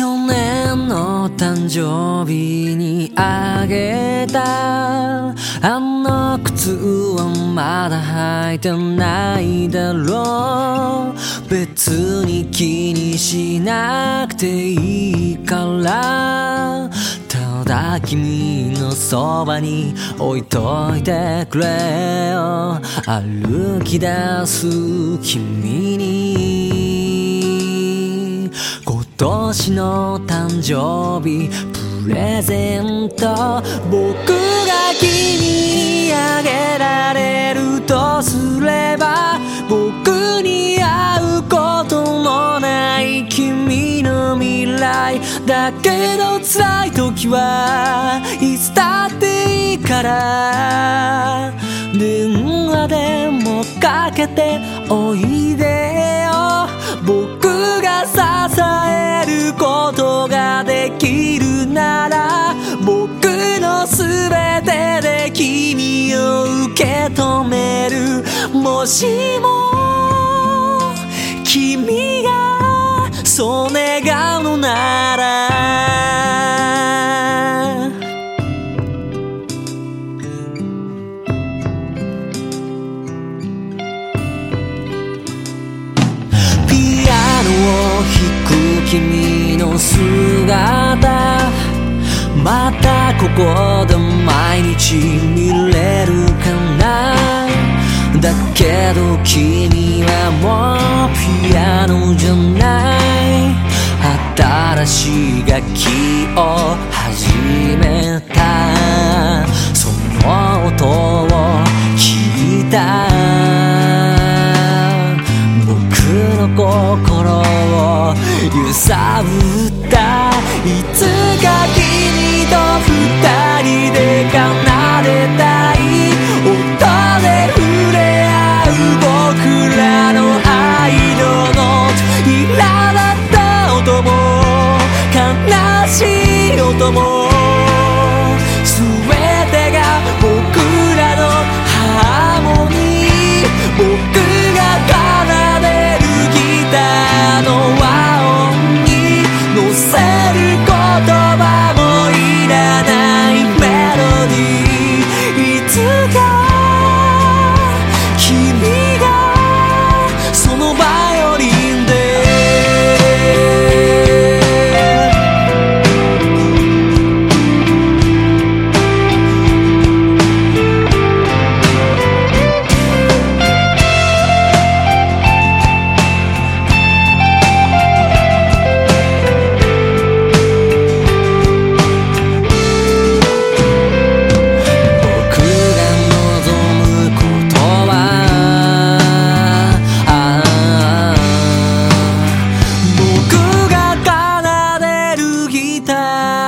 去年の誕生日にあげた。あの靴はまだ履いてないだろ。う別に気にしなくていいから。ただ君のそばに置いといてくれよ。歩き出す君に今年の誕生日プレゼント僕が君にあげられるとすれば僕に会うことのない君の未来だけど辛い時はいつだっていいから。電話でもかけておいでよ。僕が支えることができるなら僕の全てで君を受け止める。もしもまたここで毎日見れるかな？だけど君はもうピアノじゃない。新しい楽器を始めた。その音を聞いた。僕の心を揺さぶった。いつかしい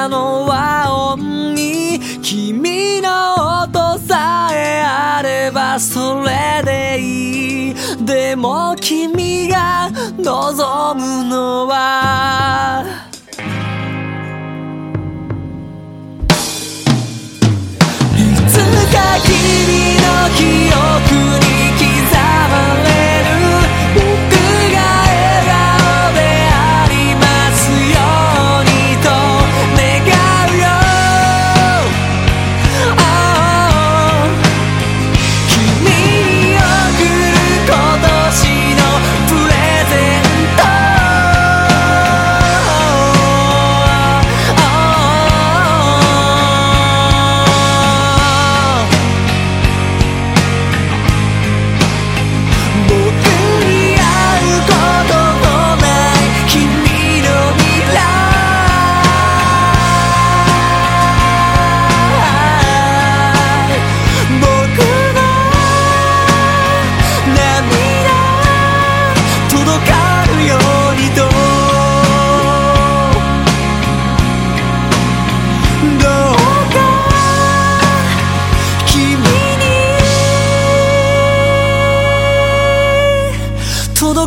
の和音に君の音さえあればそれでいい。でも君が望むのは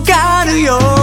かるよ